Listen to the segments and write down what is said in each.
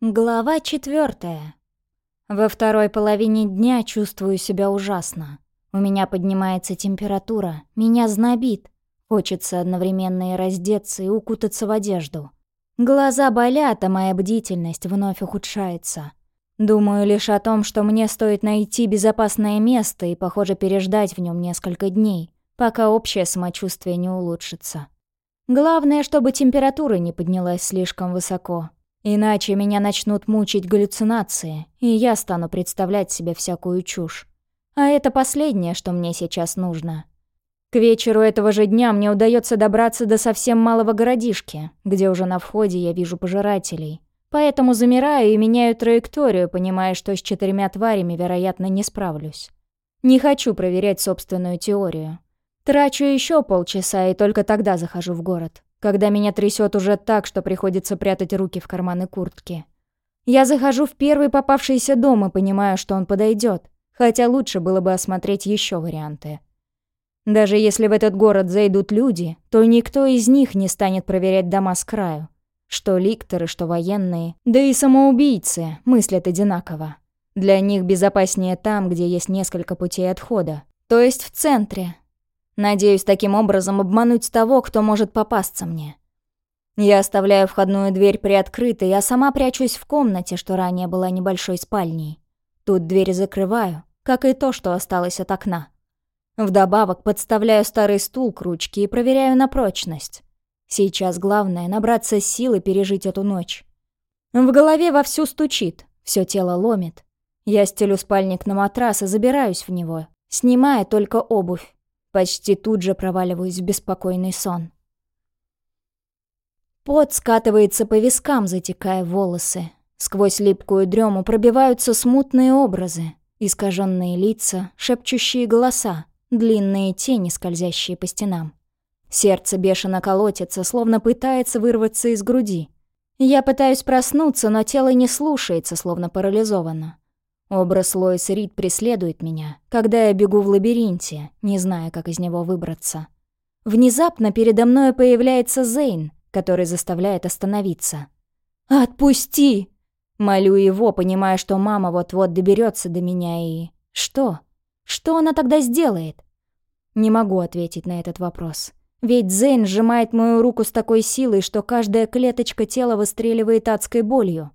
Глава четвертая. Во второй половине дня чувствую себя ужасно. У меня поднимается температура, меня знобит. Хочется одновременно и раздеться, и укутаться в одежду. Глаза болят, а моя бдительность вновь ухудшается. Думаю лишь о том, что мне стоит найти безопасное место и, похоже, переждать в нем несколько дней, пока общее самочувствие не улучшится. Главное, чтобы температура не поднялась слишком высоко, Иначе меня начнут мучить галлюцинации, и я стану представлять себе всякую чушь. А это последнее, что мне сейчас нужно. К вечеру этого же дня мне удается добраться до совсем малого городишки, где уже на входе я вижу пожирателей. Поэтому замираю и меняю траекторию, понимая, что с четырьмя тварями, вероятно, не справлюсь. Не хочу проверять собственную теорию. Трачу еще полчаса и только тогда захожу в город когда меня трясет уже так, что приходится прятать руки в карманы куртки. Я захожу в первый попавшийся дом и понимаю, что он подойдет, хотя лучше было бы осмотреть еще варианты. Даже если в этот город зайдут люди, то никто из них не станет проверять дома с краю. Что ликторы, что военные, да и самоубийцы мыслят одинаково. Для них безопаснее там, где есть несколько путей отхода, то есть в центре, Надеюсь таким образом обмануть того, кто может попасться мне. Я оставляю входную дверь приоткрытой, а сама прячусь в комнате, что ранее была небольшой спальней. Тут дверь закрываю, как и то, что осталось от окна. Вдобавок подставляю старый стул к ручке и проверяю на прочность. Сейчас главное — набраться сил и пережить эту ночь. В голове вовсю стучит, все тело ломит. Я стелю спальник на матрас и забираюсь в него, снимая только обувь. Почти тут же проваливаюсь в беспокойный сон. Пот скатывается по вискам, затекая волосы. Сквозь липкую дрему пробиваются смутные образы, искаженные лица, шепчущие голоса, длинные тени, скользящие по стенам. Сердце бешено колотится, словно пытается вырваться из груди. Я пытаюсь проснуться, но тело не слушается, словно парализовано. Образ Лоис Рид преследует меня, когда я бегу в лабиринте, не зная, как из него выбраться. Внезапно передо мной появляется Зейн, который заставляет остановиться. «Отпусти!» Молю его, понимая, что мама вот-вот доберется до меня и... Что? Что она тогда сделает? Не могу ответить на этот вопрос. Ведь Зейн сжимает мою руку с такой силой, что каждая клеточка тела выстреливает адской болью.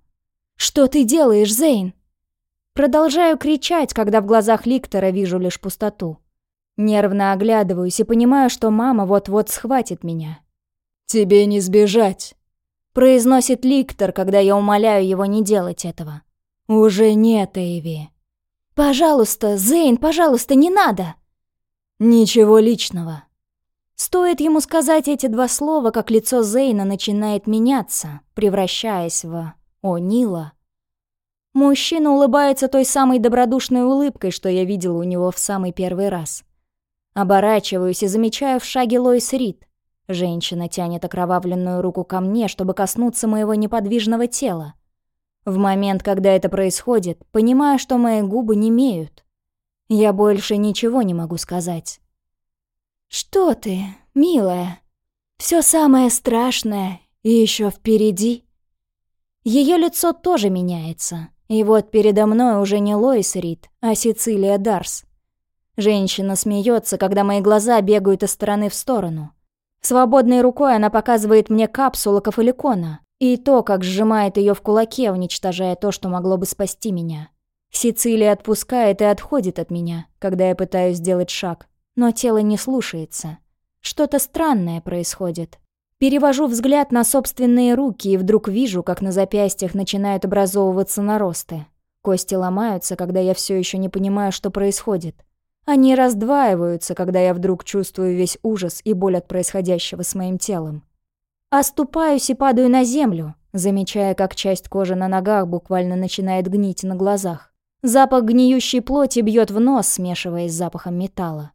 «Что ты делаешь, Зейн?» Продолжаю кричать, когда в глазах Ликтора вижу лишь пустоту. Нервно оглядываюсь и понимаю, что мама вот-вот схватит меня. «Тебе не сбежать», — произносит Ликтор, когда я умоляю его не делать этого. «Уже нет, Эйви». «Пожалуйста, Зейн, пожалуйста, не надо!» «Ничего личного». Стоит ему сказать эти два слова, как лицо Зейна начинает меняться, превращаясь в «О, Нила», Мужчина улыбается той самой добродушной улыбкой, что я видела у него в самый первый раз. Оборачиваюсь и замечаю в шаге Лоис Рид. Женщина тянет окровавленную руку ко мне, чтобы коснуться моего неподвижного тела. В момент, когда это происходит, понимаю, что мои губы не имеют. Я больше ничего не могу сказать. «Что ты, милая? Все самое страшное и еще впереди». Ее лицо тоже меняется. И вот передо мной уже не Лоис Рид, а Сицилия Дарс. Женщина смеется, когда мои глаза бегают из стороны в сторону. Свободной рукой она показывает мне капсулу кафеликона и то, как сжимает ее в кулаке, уничтожая то, что могло бы спасти меня. Сицилия отпускает и отходит от меня, когда я пытаюсь сделать шаг, но тело не слушается. Что-то странное происходит. Перевожу взгляд на собственные руки и вдруг вижу, как на запястьях начинают образовываться наросты. Кости ломаются, когда я все еще не понимаю, что происходит. Они раздваиваются, когда я вдруг чувствую весь ужас и боль от происходящего с моим телом. Оступаюсь и падаю на землю, замечая, как часть кожи на ногах буквально начинает гнить на глазах. Запах гниющей плоти бьет в нос, смешиваясь с запахом металла.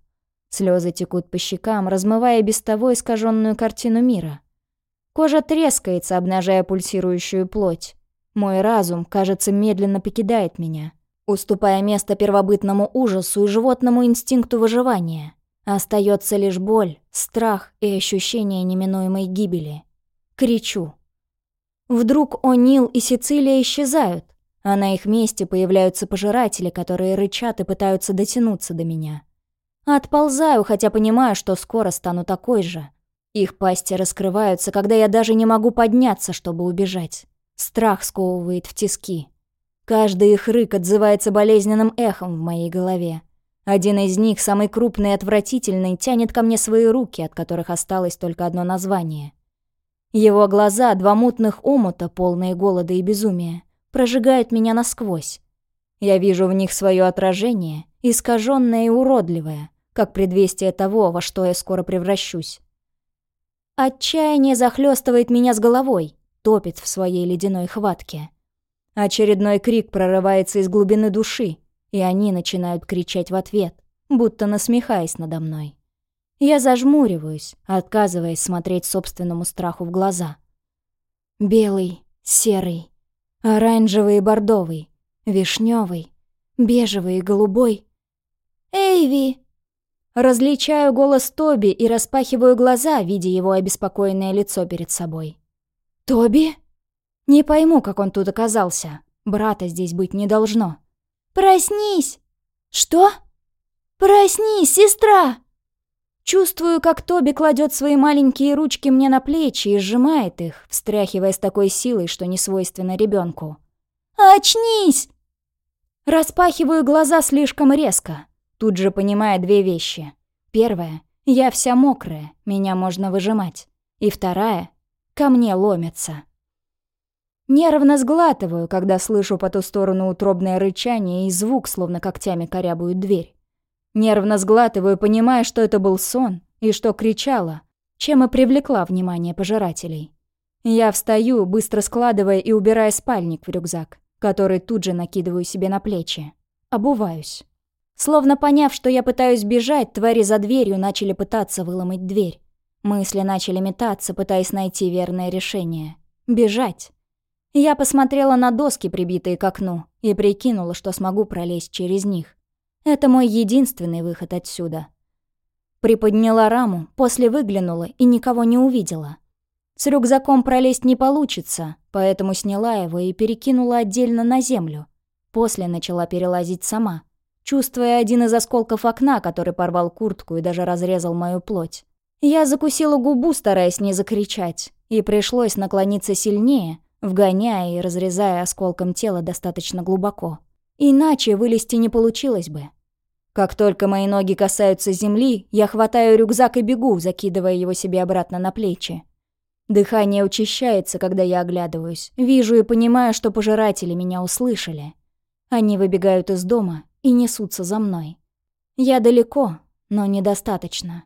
Слезы текут по щекам, размывая без того искаженную картину мира. Кожа трескается, обнажая пульсирующую плоть. Мой разум, кажется, медленно покидает меня, уступая место первобытному ужасу и животному инстинкту выживания. Остается лишь боль, страх и ощущение неминуемой гибели. Кричу. Вдруг О'Нил и Сицилия исчезают, а на их месте появляются пожиратели, которые рычат и пытаются дотянуться до меня. Отползаю, хотя понимаю, что скоро стану такой же. Их пасти раскрываются, когда я даже не могу подняться, чтобы убежать. Страх сковывает в тиски. Каждый их рык отзывается болезненным эхом в моей голове. Один из них, самый крупный и отвратительный, тянет ко мне свои руки, от которых осталось только одно название. Его глаза, два мутных омута, полные голода и безумия, прожигают меня насквозь. Я вижу в них свое отражение, искаженное и уродливое, как предвестие того, во что я скоро превращусь. Отчаяние захлестывает меня с головой, топит в своей ледяной хватке. Очередной крик прорывается из глубины души, и они начинают кричать в ответ, будто насмехаясь надо мной. Я зажмуриваюсь, отказываясь смотреть собственному страху в глаза. Белый, серый, оранжевый и бордовый, вишневый, бежевый и голубой. «Эйви!» Различаю голос Тоби и распахиваю глаза, видя его обеспокоенное лицо перед собой. «Тоби?» Не пойму, как он тут оказался. Брата здесь быть не должно. «Проснись!» «Что?» «Проснись, сестра!» Чувствую, как Тоби кладет свои маленькие ручки мне на плечи и сжимает их, встряхивая с такой силой, что не свойственно ребенку. «Очнись!» Распахиваю глаза слишком резко, тут же понимая две вещи. Первая — я вся мокрая, меня можно выжимать. И вторая — ко мне ломятся. Нервно сглатываю, когда слышу по ту сторону утробное рычание и звук, словно когтями корябуют дверь. Нервно сглатываю, понимая, что это был сон, и что кричала, чем и привлекла внимание пожирателей. Я встаю, быстро складывая и убирая спальник в рюкзак, который тут же накидываю себе на плечи. Обуваюсь. Словно поняв, что я пытаюсь бежать, твари за дверью начали пытаться выломать дверь. Мысли начали метаться, пытаясь найти верное решение. Бежать. Я посмотрела на доски, прибитые к окну, и прикинула, что смогу пролезть через них. Это мой единственный выход отсюда. Приподняла раму, после выглянула и никого не увидела. С рюкзаком пролезть не получится, поэтому сняла его и перекинула отдельно на землю. После начала перелазить сама, чувствуя один из осколков окна, который порвал куртку и даже разрезал мою плоть. Я закусила губу, стараясь не закричать, и пришлось наклониться сильнее, вгоняя и разрезая осколком тело достаточно глубоко. Иначе вылезти не получилось бы. Как только мои ноги касаются земли, я хватаю рюкзак и бегу, закидывая его себе обратно на плечи. Дыхание учащается, когда я оглядываюсь. Вижу и понимаю, что пожиратели меня услышали. Они выбегают из дома и несутся за мной. Я далеко, но недостаточно.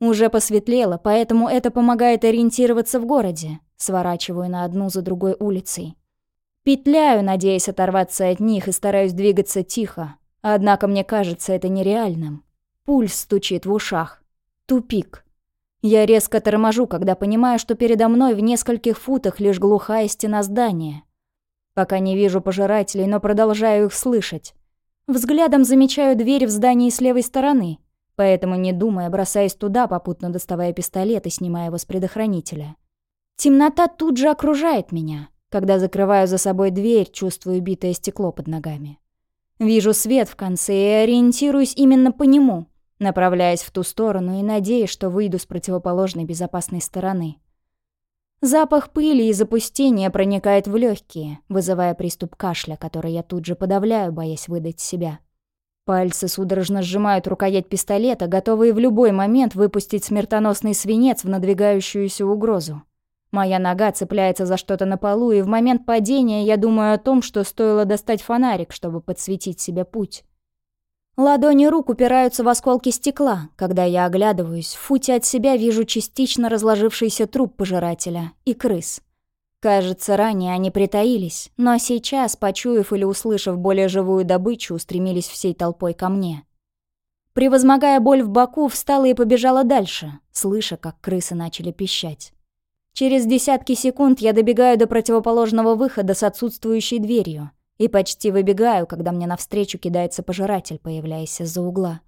Уже посветлело, поэтому это помогает ориентироваться в городе. Сворачиваю на одну за другой улицей. Петляю, надеясь оторваться от них, и стараюсь двигаться тихо. Однако мне кажется это нереальным. Пульс стучит в ушах. Тупик. Я резко торможу, когда понимаю, что передо мной в нескольких футах лишь глухая стена здания. Пока не вижу пожирателей, но продолжаю их слышать. Взглядом замечаю дверь в здании с левой стороны, поэтому, не думая, бросаюсь туда, попутно доставая пистолет и снимая его с предохранителя. Темнота тут же окружает меня. Когда закрываю за собой дверь, чувствую битое стекло под ногами. Вижу свет в конце и ориентируюсь именно по нему, направляясь в ту сторону и надеясь, что выйду с противоположной безопасной стороны. Запах пыли и запустения проникает в легкие, вызывая приступ кашля, который я тут же подавляю, боясь выдать себя. Пальцы судорожно сжимают рукоять пистолета, готовые в любой момент выпустить смертоносный свинец в надвигающуюся угрозу. Моя нога цепляется за что-то на полу, и в момент падения я думаю о том, что стоило достать фонарик, чтобы подсветить себе путь. Ладони рук упираются в осколки стекла. Когда я оглядываюсь, в футе от себя вижу частично разложившийся труп пожирателя и крыс. Кажется, ранее они притаились, но сейчас, почуяв или услышав более живую добычу, устремились всей толпой ко мне. Превозмогая боль в боку, встала и побежала дальше, слыша, как крысы начали пищать. Через десятки секунд я добегаю до противоположного выхода с отсутствующей дверью и почти выбегаю, когда мне навстречу кидается пожиратель, появляясь из-за угла.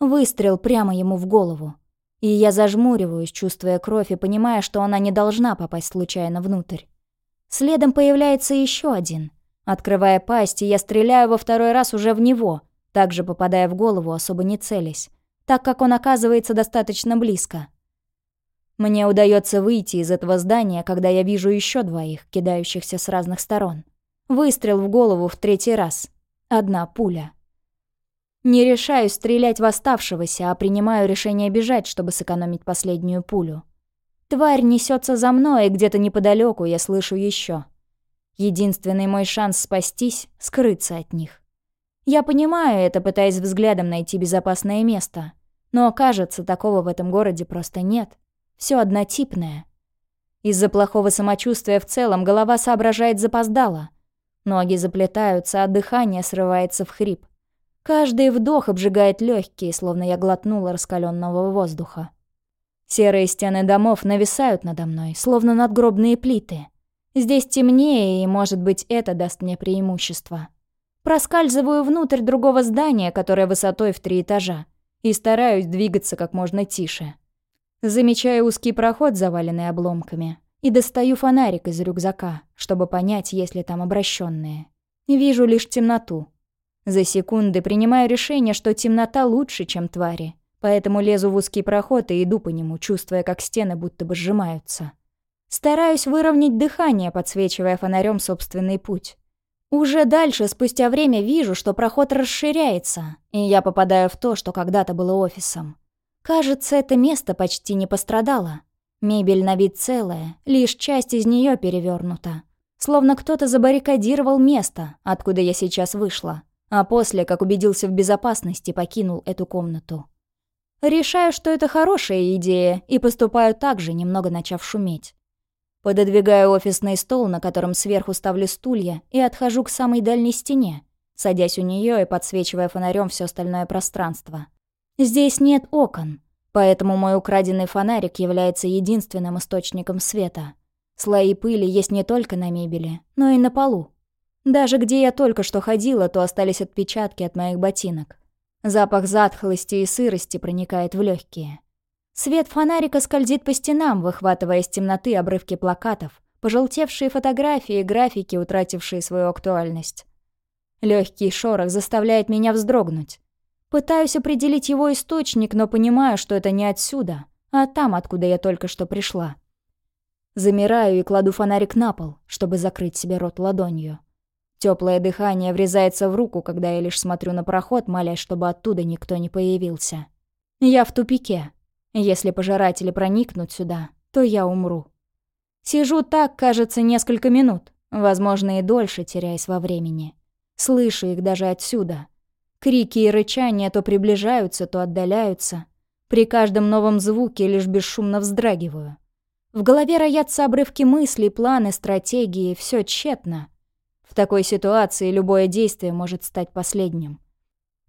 Выстрел прямо ему в голову. И я зажмуриваюсь, чувствуя кровь и понимая, что она не должна попасть случайно внутрь. Следом появляется еще один. Открывая пасть, я стреляю во второй раз уже в него, также попадая в голову, особо не целясь, так как он оказывается достаточно близко. Мне удается выйти из этого здания, когда я вижу еще двоих, кидающихся с разных сторон. Выстрел в голову в третий раз. Одна пуля. Не решаюсь стрелять в оставшегося, а принимаю решение бежать, чтобы сэкономить последнюю пулю. Тварь несется за мной, и где-то неподалеку я слышу еще. Единственный мой шанс спастись — скрыться от них. Я понимаю это, пытаясь взглядом найти безопасное место. Но, кажется, такого в этом городе просто нет. Все однотипное. Из-за плохого самочувствия в целом голова соображает запоздало. Ноги заплетаются, а дыхание срывается в хрип. Каждый вдох обжигает легкие, словно я глотнула раскаленного воздуха. Серые стены домов нависают надо мной, словно надгробные плиты. Здесь темнее, и, может быть, это даст мне преимущество. Проскальзываю внутрь другого здания, которое высотой в три этажа, и стараюсь двигаться как можно тише. Замечаю узкий проход, заваленный обломками, и достаю фонарик из рюкзака, чтобы понять, есть ли там обращенные. Вижу лишь темноту. За секунды принимаю решение, что темнота лучше, чем твари, поэтому лезу в узкий проход и иду по нему, чувствуя, как стены будто бы сжимаются. Стараюсь выровнять дыхание, подсвечивая фонарем собственный путь. Уже дальше, спустя время, вижу, что проход расширяется, и я попадаю в то, что когда-то было офисом. Кажется, это место почти не пострадало. Мебель на вид целая, лишь часть из нее перевернута. Словно кто-то забаррикадировал место, откуда я сейчас вышла, а после, как убедился в безопасности, покинул эту комнату. Решаю, что это хорошая идея, и поступаю так же, немного начав шуметь. Пододвигаю офисный стол, на котором сверху ставлю стулья, и отхожу к самой дальней стене, садясь у нее и подсвечивая фонарем все остальное пространство. Здесь нет окон, поэтому мой украденный фонарик является единственным источником света. Слои пыли есть не только на мебели, но и на полу. Даже где я только что ходила, то остались отпечатки от моих ботинок. Запах затхлости и сырости проникает в легкие. Свет фонарика скользит по стенам, выхватывая из темноты обрывки плакатов, пожелтевшие фотографии и графики, утратившие свою актуальность. Легкий шорох заставляет меня вздрогнуть. Пытаюсь определить его источник, но понимаю, что это не отсюда, а там, откуда я только что пришла. Замираю и кладу фонарик на пол, чтобы закрыть себе рот ладонью. Теплое дыхание врезается в руку, когда я лишь смотрю на проход, молясь, чтобы оттуда никто не появился. Я в тупике. Если пожиратели проникнут сюда, то я умру. Сижу так, кажется, несколько минут, возможно, и дольше, теряясь во времени. Слышу их даже отсюда, Крики и рычания то приближаются, то отдаляются. При каждом новом звуке лишь бесшумно вздрагиваю. В голове роятся обрывки мыслей, планы, стратегии, все тщетно. В такой ситуации любое действие может стать последним.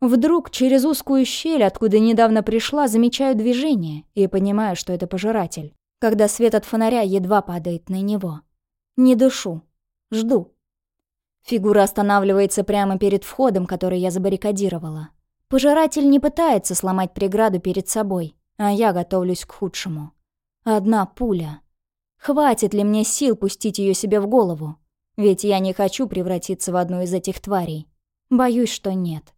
Вдруг через узкую щель, откуда недавно пришла, замечаю движение и понимаю, что это пожиратель, когда свет от фонаря едва падает на него. Не дышу. Жду. Фигура останавливается прямо перед входом, который я забаррикадировала. Пожиратель не пытается сломать преграду перед собой, а я готовлюсь к худшему. Одна пуля. Хватит ли мне сил пустить ее себе в голову? Ведь я не хочу превратиться в одну из этих тварей. Боюсь, что нет.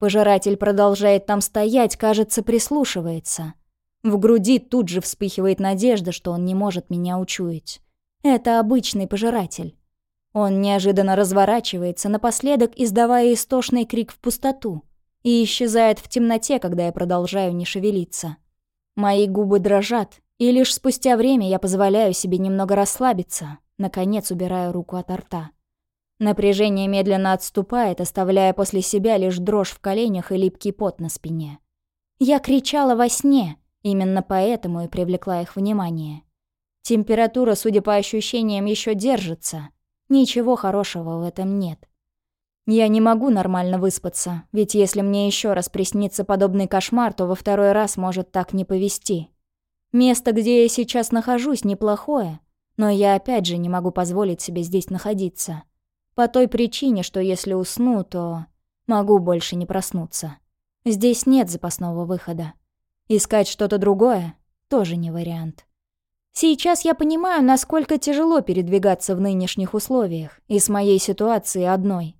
Пожиратель продолжает там стоять, кажется, прислушивается. В груди тут же вспыхивает надежда, что он не может меня учуять. Это обычный пожиратель. Он неожиданно разворачивается, напоследок издавая истошный крик в пустоту, и исчезает в темноте, когда я продолжаю не шевелиться. Мои губы дрожат, и лишь спустя время я позволяю себе немного расслабиться, наконец убираю руку от рта. Напряжение медленно отступает, оставляя после себя лишь дрожь в коленях и липкий пот на спине. Я кричала во сне, именно поэтому и привлекла их внимание. Температура, судя по ощущениям, еще держится — Ничего хорошего в этом нет. Я не могу нормально выспаться, ведь если мне еще раз приснится подобный кошмар, то во второй раз может так не повести. Место, где я сейчас нахожусь, неплохое, но я опять же не могу позволить себе здесь находиться. По той причине, что если усну, то могу больше не проснуться. Здесь нет запасного выхода. Искать что-то другое тоже не вариант. Сейчас я понимаю, насколько тяжело передвигаться в нынешних условиях и с моей ситуацией одной.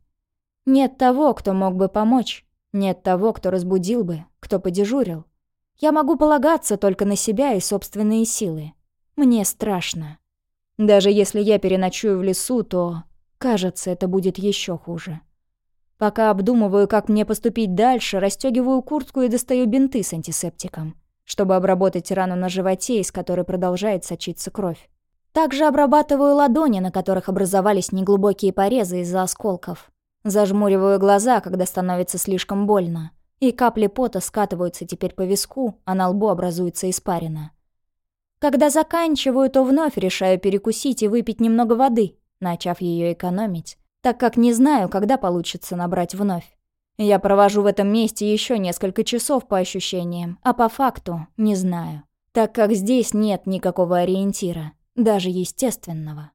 Нет того, кто мог бы помочь, нет того, кто разбудил бы, кто подежурил. Я могу полагаться только на себя и собственные силы. Мне страшно. Даже если я переночую в лесу, то, кажется, это будет еще хуже. Пока обдумываю, как мне поступить дальше, расстегиваю куртку и достаю бинты с антисептиком чтобы обработать рану на животе, из которой продолжает сочиться кровь. Также обрабатываю ладони, на которых образовались неглубокие порезы из-за осколков. Зажмуриваю глаза, когда становится слишком больно. И капли пота скатываются теперь по виску, а на лбу образуется испарина. Когда заканчиваю, то вновь решаю перекусить и выпить немного воды, начав ее экономить, так как не знаю, когда получится набрать вновь. Я провожу в этом месте еще несколько часов по ощущениям, а по факту не знаю, так как здесь нет никакого ориентира, даже естественного.